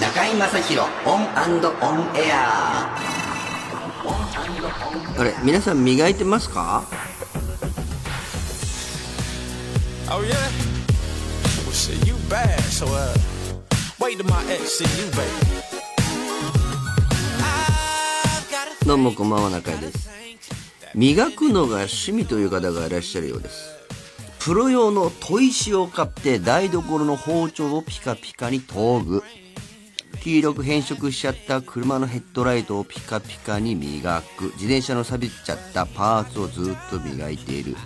中居正広 ON & ON AIR あれ皆さん磨いてますか Oh yeah? Well shit, you bad, so uh wait till my ex see you, baby. I've got a どうもこんばんは中居です磨くのが趣味という方がいらっしゃるようです。プロ用の砥石を買って台所の包丁をピカピカに研ぐ。黄色く変色しちゃった車のヘッドライトをピカピカに磨く。自転車の錆びちゃったパーツをずっと磨いている。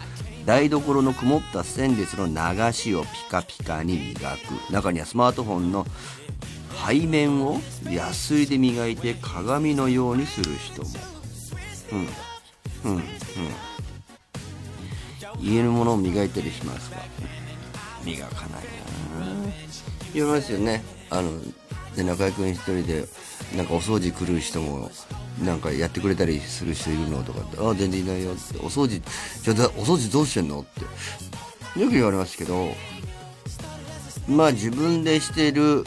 台所の曇ったステンレスの流しをピカピカに磨く。中にはスマートフォンの背面をヤスリで磨いて鏡のようにする人も。うん。うんうん。家のものを磨いたりしますか？磨かないな。言いますよね。あので中居君一人でなんかお掃除来る人もなんかやってくれたりする人いるのとかってああ全然いないよって。お掃除じゃあお掃除どうしてんのって。よく言われますけどまあ自分でしてるう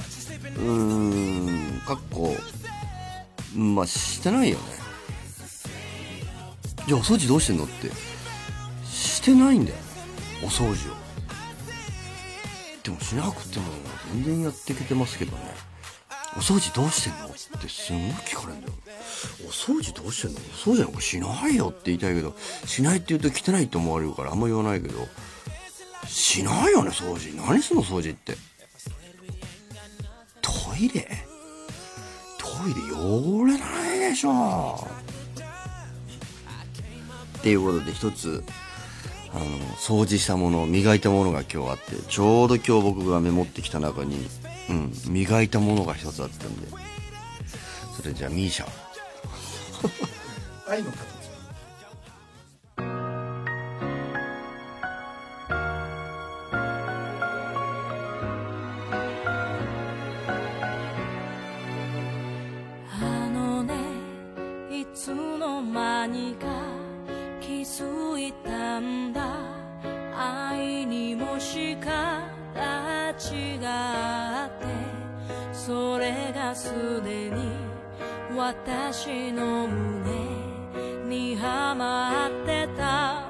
ーんかっこまあしてないよね。じゃあお掃除どうしてんの？ってしてないんだよ。お掃除を。でもしなくても全然やってきてますけどねお掃除どうしてんの？ってすごい聞かれるんだよお掃除どうしてんのお掃除なんかしないよって言いたいけどしないって言うと汚いって思われるからあんま言わないけどしないよね？掃除。何すんの掃除ってトイレトイレ汚れないでしょっていうことで一つあの掃除したもの磨いたものが今日あってちょうど今日僕がメモってきた中に、うん、磨いたものが一つあったんで。それじゃあミーシャ。愛の形。がすでに私の胸にはまってた。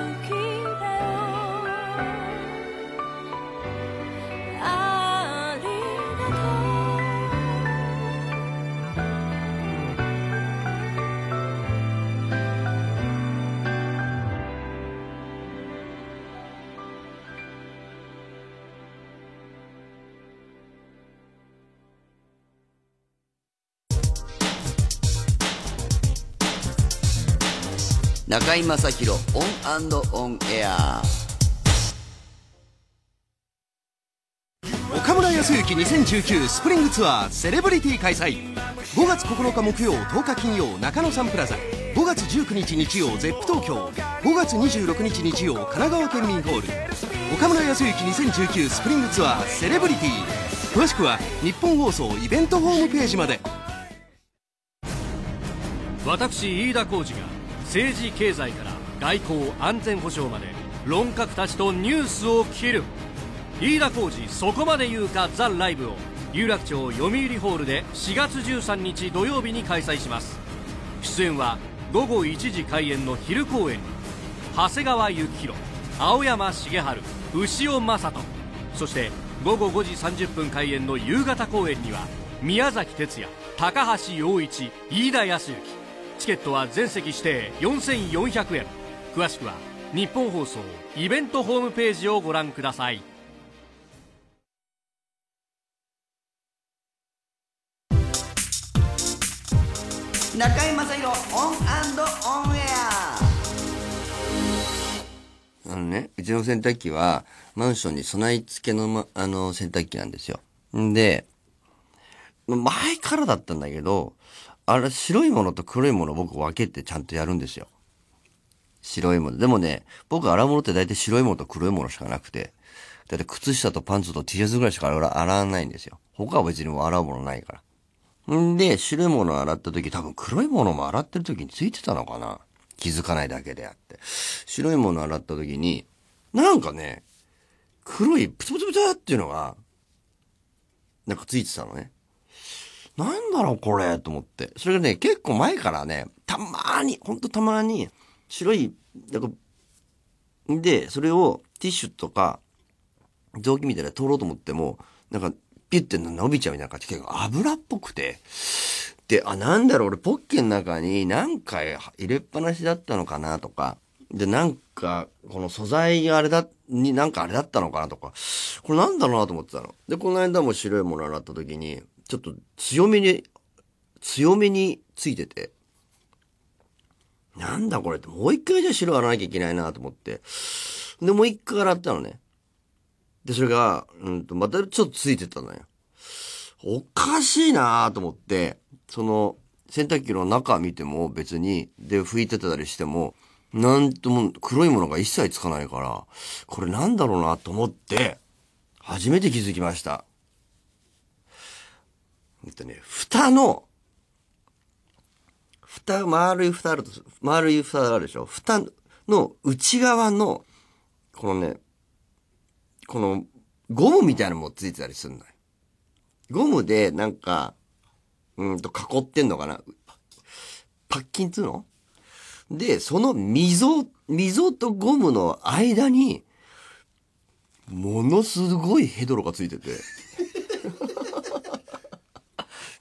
okay. 中居正広 ON & ON AIR。岡村靖幸2019スプリングツアーセレブリティ開催。5月9日木曜10日金曜中野サンプラザ。5月19日日曜 Zepp 東京。5月26日日曜神奈川県民ホール。岡村靖幸2019スプリングツアーセレブリティ。詳しくはニッポン放送イベントホームページまで。私飯田浩司が政治経済から外交安全保障まで論客たちとニュースを切る。飯田浩司そこまで言うかザ・ライブを有楽町読売ホールで4月13日土曜日に開催します。出演は午後1時開演の昼公演。に長谷川幸宏青山茂春牛尾正人。そして午後5時30分開演の夕方公演には宮崎哲弥高橋洋一飯田泰之。チケットは全席指定4400円。詳しくはニッポン放送イベントホームページをご覧ください。中居正広オンオンエア。あのね、うちの洗濯機は、マンションに備え付けの、ま、あの、洗濯機なんですよ。んで、前からだったんだけど、あれ、白いものと黒いものを僕分けてちゃんとやるんですよ。白いもの。でもね、僕洗うものって大体白いものと黒いものしかなくて、だって靴下とパンツと T シャツぐらいしか洗わないんですよ。他は別にも洗うものないから。んで、白いものを洗った時、多分黒いものも洗ってる時についてたのかな気づかないだけであって。白いものを洗った時に、なんかね、黒いプツプツプツっていうのが、なんかついてたのね。なんだろうこれと思って。それがね、結構前からね、たまーに、ほんとたまーに、白い、なんか、で、それをティッシュとか、雑巾みたいな通ろうと思っても、なんか、ピュッて伸びちゃうみたいな感じで結構油っぽくて、で、あ、なんだろう、俺ポッケの中に何回入れっぱなしだったのかなとか、で、なんか、この素材があれだ、になんかあれだったのかなとか、これなんだろうなと思ってたの。で、この間も白いもの洗った時に、ちょっと強めに、強めについてて、なんだこれって、もう一回じゃ白洗わなきゃいけないなと思って。で、もう一回洗ったのね。で、それが、うんと、またちょっとついてたのよ。おかしいなと思って、その、洗濯機の中見ても別に、で、拭いてたりしても、なんとも黒いものが一切つかないから、これなんだろうなと思って、初めて気づきました。えっとね、蓋の、蓋、丸い蓋あると、丸い蓋があるでしょ蓋の内側の、このね、この、ゴムみたいなのもついてたりするのよ。ゴムで、なんか、うんと囲ってんのかなパッキンつうの？で、その溝、溝とゴムの間に、ものすごいヘドロがついてて。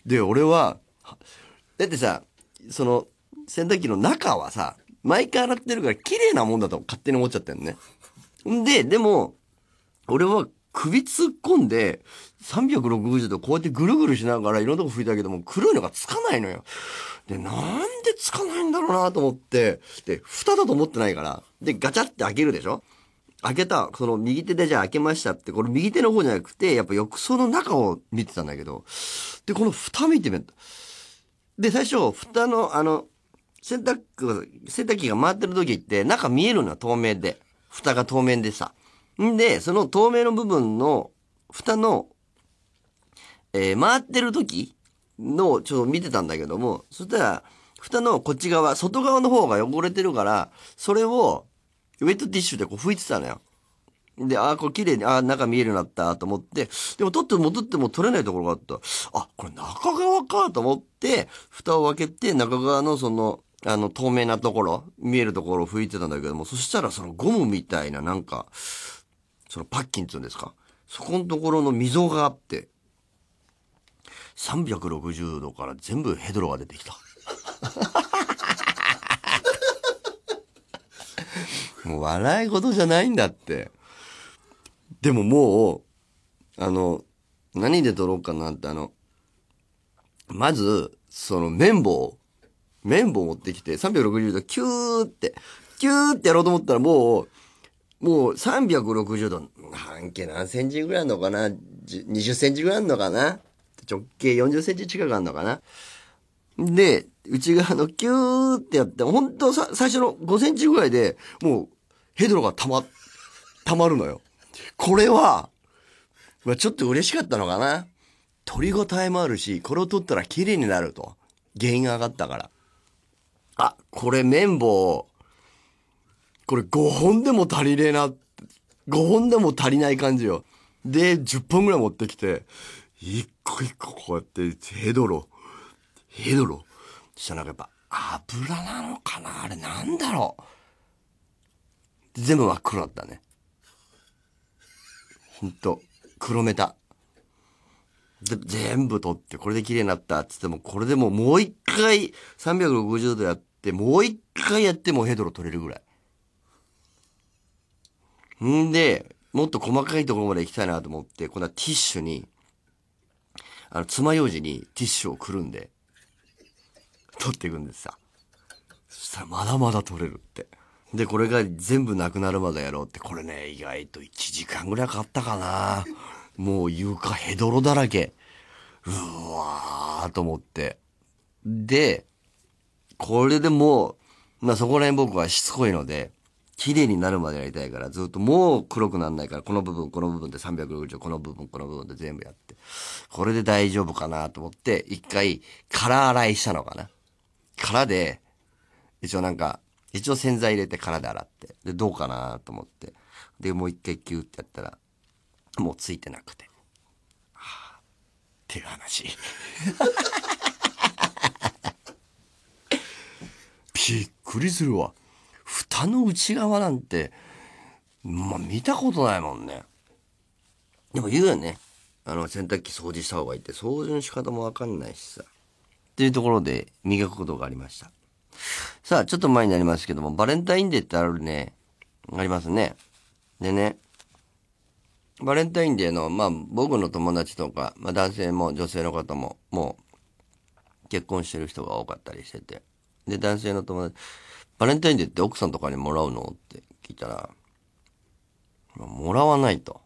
で、俺は、だってさ、その、洗濯機の中はさ、毎回洗ってるから綺麗なもんだと勝手に思っちゃってんね。んで、でも、俺は首突っ込んで、360度こうやってぐるぐるしながらいろんなとこ拭いたけども、黒いのがつかないのよ。で、なんでつかないんだろうなと思って、で、蓋だと思ってないから、で、ガチャって開けるでしょ開けた、その右手でじゃあ開けましたって、これ右手の方じゃなくて、やっぱ浴槽の中を見てたんだけど、で、この蓋見てみた。で、最初、蓋の、あの、洗濯、洗濯機が回ってる時って、中見えるのよ、透明で。蓋が透明でさ。んで、その透明の部分の、蓋の、えー回ってる時の、ちょっと見てたんだけども、そしたら、蓋のこっち側、外側の方が汚れてるから、それを、ウェットティッシュでこう拭いてたのよ。で、ああ、これ綺麗に、ああ、中見えるようになったと思って、でも取っても取っても取れないところがあった。あ、これ中側かと思って、蓋を開けて中側のその、あの、透明なところ、見えるところを拭いてたんだけども、そしたらそのゴムみたいななんか、そのパッキンっていうんですか。そこのところの溝があって、360度から全部ヘドロが出てきた。もう笑い事じゃないんだって。でももう、あの、何で撮ろうかなってあの、まず、その綿棒綿棒持ってきて、360度キューって、キューってやろうと思ったらもう、もう360度、半径何センチぐらいあるのかな？20センチぐらいあるのかな？直径40センチ近くあるのかな？で、内側のキューってやって、本当さ、最初の5センチぐらいで、もう、ヘドロが溜ま、溜まるのよ。これは、まあ、ちょっと嬉しかったのかな。取り応えもあるし、これを取ったら綺麗になると。原因が上がったから。あ、これ綿棒、これ5本でも足りねえな。5本でも足りない感じよ。で、10本ぐらい持ってきて、一個一個こうやって、ヘドロ、ヘドロ。そしたらなんかやっぱ、油なのかな？あれなんだろう？全部真っ黒だったね。ほんと、黒メタ。で全部取って、これで綺麗になったっつっても、これでももう一回360度やって、もう一回やってもヘドロ取れるぐらい。んで、もっと細かいところまで行きたいなと思って、今度はティッシュに、あの、爪楊枝にティッシュをくるんで、取っていくんですさ。そしたらまだまだ取れるって。で、これが全部なくなるまでやろうって、これね、意外と1時間ぐらいかかったかな。もう床ヘドロだらけ。うわーと思って。で、これでもう、まあそこら辺僕はしつこいので、綺麗になるまでやりたいから、ずっともう黒くなんないから、この部分、この部分で360、この部分、この部分で全部やって。これで大丈夫かなと思って、一回、空洗いしたのかな。空で、一応なんか、一応洗剤入れて空で洗って。で、どうかなと思って。で、もう一回キューってやったら、もうついてなくて。はあ、っていう話。びっくりするわ。蓋の内側なんて、まあ見たことないもんね。でも言うよね。あの、洗濯機掃除した方がいいって、掃除の仕方もわかんないしさ。っていうところで磨くことがありました。さあ、ちょっと前になりますけども、バレンタインデーってあるね、ありますね。でね、バレンタインデーの、まあ、僕の友達とか、まあ、男性も女性の方も、もう、結婚してる人が多かったりしてて。で、男性の友達、バレンタインデーって奥さんとかにもらうの？って聞いたら、もらわないと。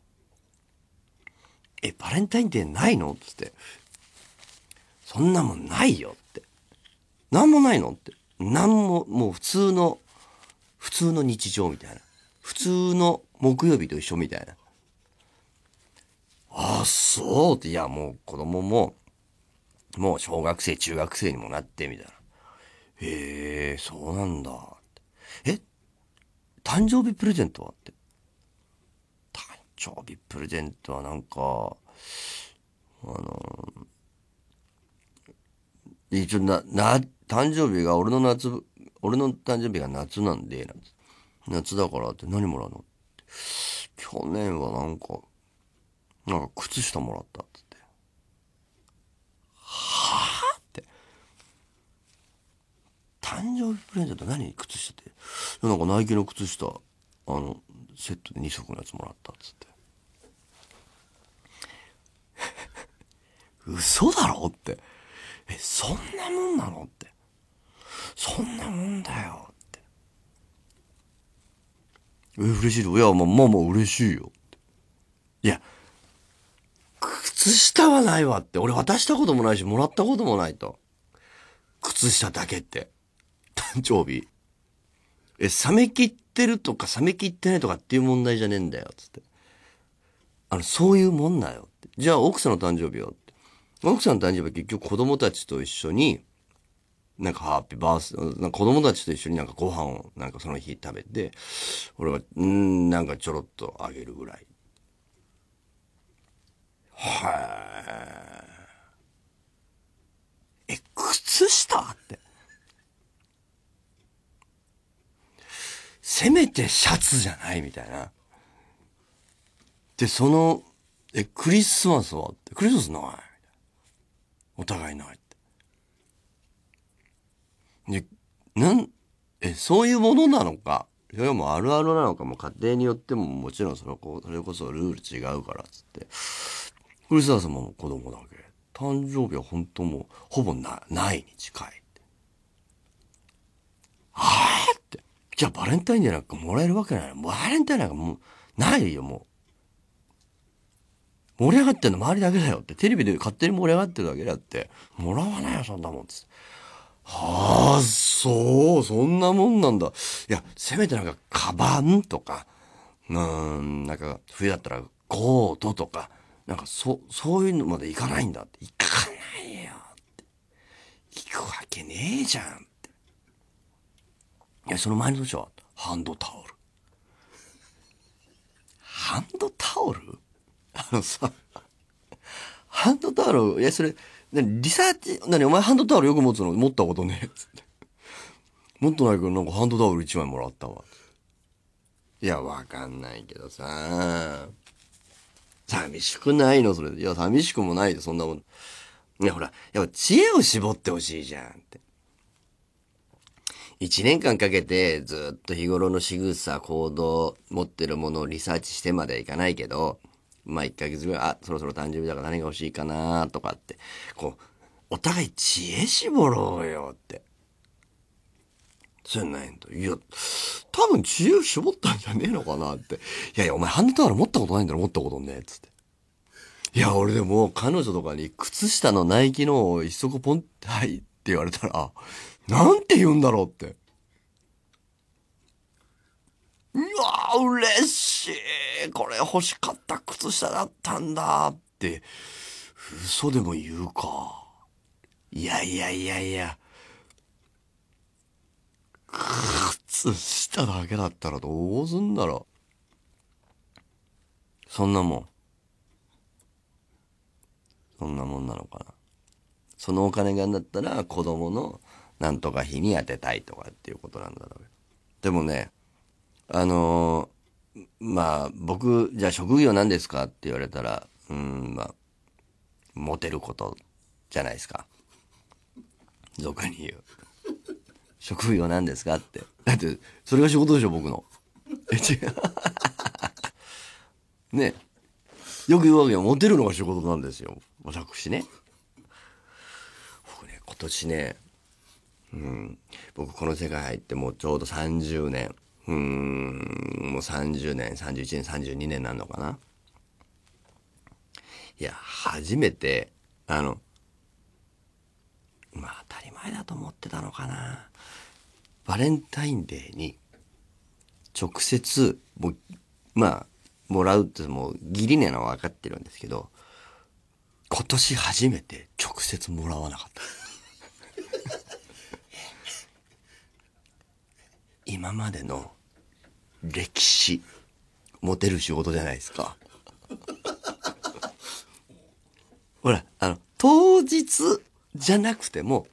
え、バレンタインデーないの？つって。そんなもんないよって。なんもないのって。なんも、もう普通の、普通の日常みたいな。普通の木曜日と一緒みたいな。ああ、そうって、いや、もう子供も、もう小学生、中学生にもなって、みたいな。へえ、そうなんだ。え誕生日プレゼントはって。誕生日プレゼントはなんか、あの、一応な、な、誕生日が俺の夏、俺の誕生日が夏なんで、なんつ夏だからって何もらうの？って去年はなんか、なんか靴下もらったっつって。はぁって。誕生日プレゼント何？靴下って。なんかナイキの靴下、あの、セットで2足のやつもらったっつって。嘘だろって。え、そんなもんなの？って。そんなもんだよって。え、嬉しい。いや、まあまあま嬉しいよ。いや、靴下はないわって。俺渡したこともないし、もらったこともないと。靴下だけって。誕生日。え、冷め切ってるとか冷め切ってないとかっていう問題じゃねえんだよ。つって。あの、そういうもんだよって。じゃあ奥さんの誕生日よ。奥さんの誕生日は結局子供たちと一緒に、なんかハッピーバース、なんか子供たちと一緒になんかご飯をなんかその日食べて、俺が、うん、なんかちょろっとあげるぐらい。はい。え、靴下って。せめてシャツじゃないみたいな。で、その、え、クリスマスは、クリスマスない？お互いないって。で、なん、え、そういうものなのか、それもうあるあるなのか、も家庭によってももちろんそれこそれこそルール違うからっつって。クリスマスも子供だけ。誕生日は本当もう、ほぼな、ないに近いって。あーって。じゃあバレンタインデーなんかもらえるわけないの。バレンタインなんかもう、ないよ、もう。盛り上がってんの周りだけだよって。テレビで勝手に盛り上がってるだけだって。もらわないよ、そんなもん。って。はあ、そう、そんなもんなんだ。いや、せめてなんか、カバンとか、うん、なんか、冬だったら、コートとか、なんか、そ、そういうのまでいかないんだって。いかないよって。行くわけねえじゃんって。いや、その前の年は、ハンドタオル。ハンドタオル？あのさ、ハンドタオル、いや、それ、何リサーチ、何お前ハンドタオルよく持つの？持ったことねえ。つって。持ってないけど、なんかハンドタオル1枚もらったわ。いや、わかんないけどさ。寂しくないの？それ。いや、寂しくもないで、そんなもん。いや、ほら、やっぱ知恵を絞ってほしいじゃんって。一年間かけてずっと日頃の仕草、行動、持ってるものをリサーチしてまではいかないけど、まあ一ヶ月ぐらい、あ、そろそろ誕生日だから何が欲しいかなとかって、こう、お互い知恵絞ろうよって。そうやないんと。いや、多分知恵絞ったんじゃねえのかなって。いやいや、お前ハンドタオル持ったことないんだろ持ったことねえ。つって。いや、俺でも彼女とかに靴下のナイキのを一足ポンってはいって言われたら、なんて言うんだろうって。うわー嬉しいこれ欲しかった靴下だったんだって、嘘でも言うか。いやいやいやいや。靴下だけだったらどうすんだろう。そんなもん。そんなもんなのかな。そのお金がんだったら子供のなんとか費に当てたいとかっていうことなんだろう。でもね、あのーまあ僕、じゃあ職業何ですかって言われたら、うん、まあ、モテることじゃないですか。俗に言う。職業何ですかって。だって、それが仕事でしょ、僕の。え、違う。ね。よく言うわけよ。モテるのが仕事なんですよ。私ね。僕ね、今年ね、うん、僕この世界入ってもうちょうど30年。うーん、もう30年、31年、32年なんのかな？いや、初めて、あの、まあ当たり前だと思ってたのかな。バレンタインデーに直接、も、まあ、もらうってもう義理なのは分かってるんですけど、今年初めて直接もらわなかった。今までの歴史、モテる仕事じゃないですか。ほら、あの、当日じゃなくても、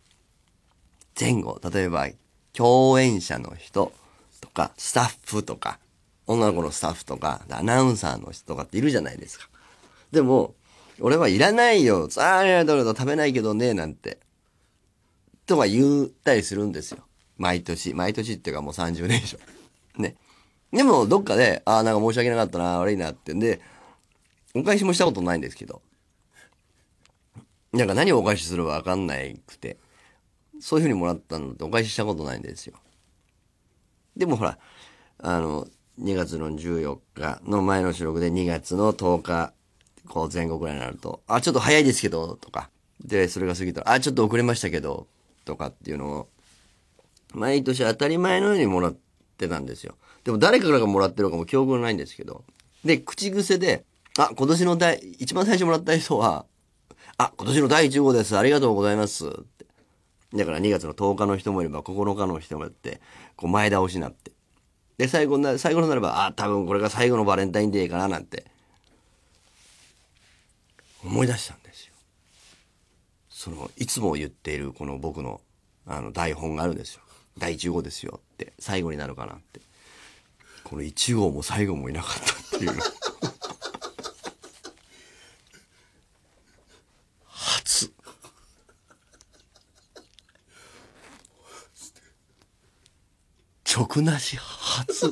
前後、例えば、共演者の人とか、スタッフとか、女の子のスタッフとか、アナウンサーの人とかっているじゃないですか。でも、俺はいらないよ。ああ、どれだ、食べないけどね、なんて。とか言ったりするんですよ。毎年。毎年っていうかもう30年以上。ね。でも、どっかで、ああ、なんか申し訳なかったな、悪いなってんで、お返しもしたことないんですけど。なんか何をお返しするかわかんないくて。そういう風にもらったのってお返ししたことないんですよ。でもほら、あの、2月の14日の前の収録で2月の10日、こう前後ぐらいになると、あ、ちょっと早いですけど、とか。で、それが過ぎたら、あ、ちょっと遅れましたけど、とかっていうのを、毎年当たり前のようにもらってたんですよ。でも誰からがもらってるかも記憶がないんですけど。で、口癖で、あ、今年の第、一番最初もらった人は、あ、今年の第1号です。ありがとうございます。って。だから2月の10日の人もいれば9日の人もいて、こう前倒しになって。で、最後な、最後になれば、あ、多分これが最後のバレンタインデーかななんて、思い出したんですよ。その、いつも言っているこの僕の、あの、台本があるんですよ。第1号ですよって、最後になるかなって。この1号も最後もいなかったっていうの。初。直なし初。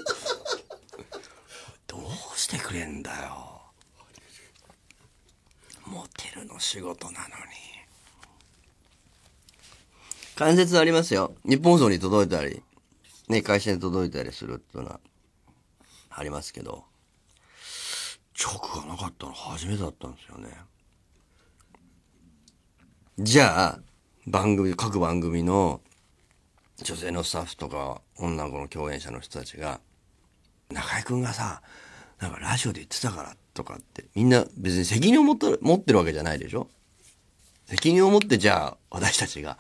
どうしてくれんだよ。モテるの仕事なのに。関節ありますよ。日本放送に届いたりね、会社に届いたりするっていうのは、ありますけど、直がなかったの初めてだったんですよね。じゃあ、番組、各番組の女性のスタッフとか女の子の共演者の人たちが、中居くんがさ、なんかラジオで言ってたからとかって、みんな別に責任を持って持ってるわけじゃないでしょ責任を持ってじゃあ私たちが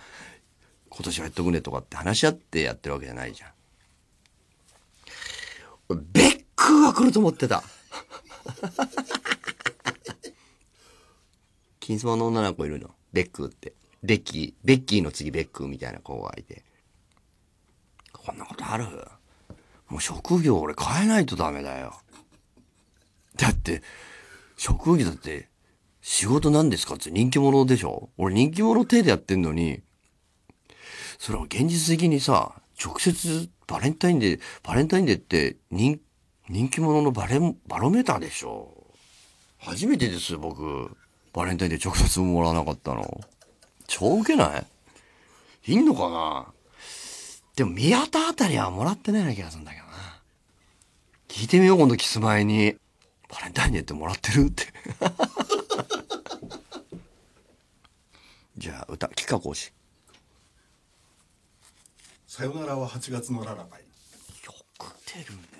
今年はやっとくねとかって話し合ってやってるわけじゃないじゃん。俺ベックーが来ると思ってた。金スマの女の子いるの。ベックって。ベッキー、ベッキーの次ベックみたいな子がいて。こんなことある？もう職業俺変えないとダメだよ。だって、職業だって、仕事なんですかって人気者でしょ？俺人気者手でやってんのに、それは現実的にさ、直接バレンタインデー、バレンタインデーって人、人気者のバレン、バロメーターでしょ初めてですよ、僕。バレンタインデー直接もらわなかったの。超ウケない？いんのかな？でも宮田あたりはもらってないような気がするんだけどな。聞いてみよう、今度キス前に。バレンタインデーってもらってる？って。じゃあ、歌、吉川講師。さよならは8月のララバイよく出るね。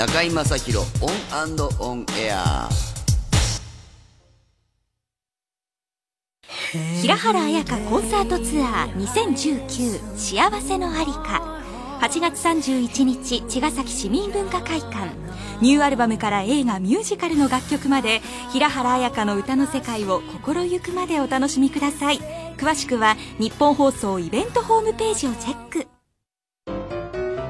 中居正広 ON & ON AIR。平原綾香コンサートツアー2019幸せのありか。8月31日茅ヶ崎市民文化会館。ニューアルバムから映画ミュージカルの楽曲まで平原綾香の歌の世界を心ゆくまでお楽しみください。詳しくはニッポン放送イベントホームページをチェック。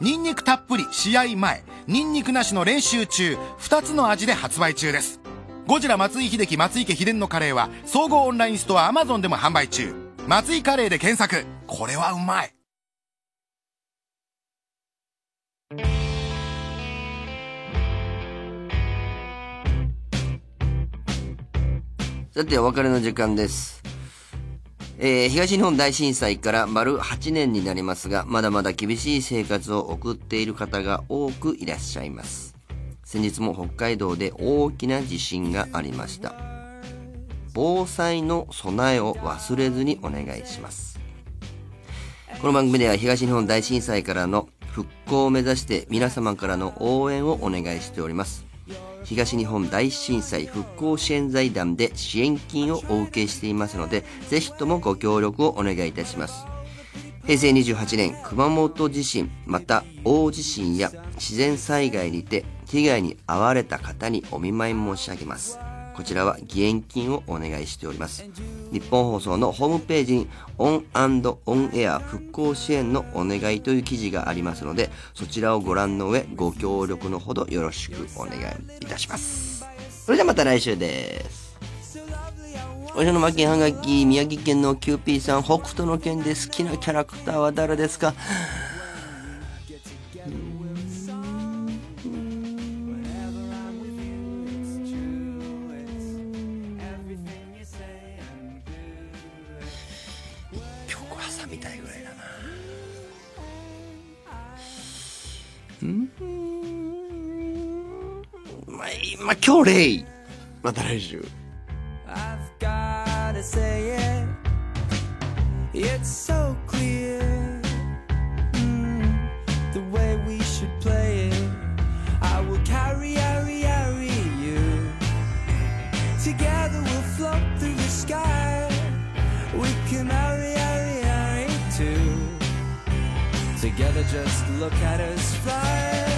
ニンニクたっぷり試合前ニンニクなしの練習中2つの味で発売中です。ゴジラ松井秀喜松井家秘伝のカレーは総合オンラインストア Amazon でも販売中。松井カレーで検索。これはうまい。さて、お別れの時間です。えー東日本大震災から丸8年になりますが、まだまだ厳しい生活を送っている方が多くいらっしゃいます。先日も北海道で大きな地震がありました。防災の備えを忘れずにお願いしますこの番組では東日本大震災からの復興を目指して皆様からの応援をお願いしております東日本大震災復興支援財団で支援金をお受けしていますのでぜひともご協力をお願いいたします。平成28年熊本地震また大地震や自然災害にて被害に遭われた方にお見舞い申し上げます。こちらは義援金をお願いしております。ニッポン放送のホームページに ON & ON AIR 復興支援のお願いという記事がありますのでそちらをご覧の上ご協力のほどよろしくお願いいたします。それではまた来週です。おじの負けはがき、宮城県のキューピーさん、北斗の県で好きなキャラクターは誰ですか？まあ、今今日レイ。また来週。 I've gotta say it. It's so clear mm, the way we should play it. I will carry, carry, carry you. Together we'll float through the sky. We can hurry, hurry, hurry too. Together, just look at us fly. Whenever